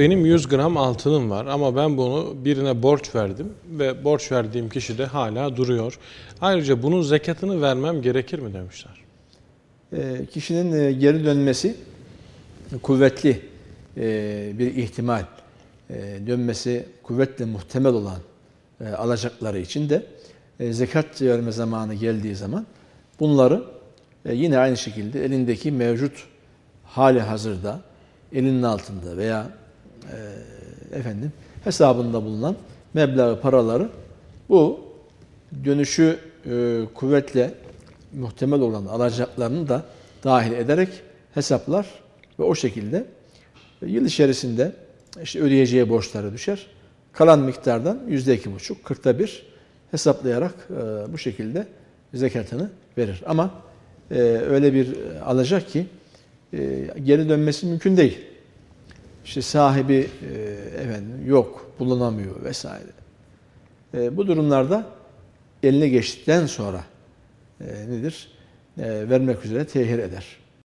Benim 100 gram altınım var ama ben bunu birine borç verdim ve borç verdiğim kişi de hala duruyor. Ayrıca bunun zekatını vermem gerekir mi demişler. E, kişinin geri dönmesi kuvvetli e, bir ihtimal. E, dönmesi kuvvetle muhtemel olan e, alacakları için de e, zekat verme zamanı geldiği zaman bunları e, yine aynı şekilde elindeki mevcut hali hazırda elinin altında veya e, efendim hesabında bulunan meblağı paraları bu dönüşü e, kuvvetle muhtemel olan alacaklarını da dahil ederek hesaplar ve o şekilde yıl içerisinde işte ödeyeceği borçları düşer. Kalan miktardan yüzde iki buçuk, kırkta bir hesaplayarak e, bu şekilde zekatını verir. Ama e, öyle bir alacak ki e, geri dönmesi mümkün değil. İşte sahibi e, efendim yok, bulunamıyor vesaire. E, bu durumlarda eline geçtikten sonra e, nedir? E, vermek üzere tehir eder.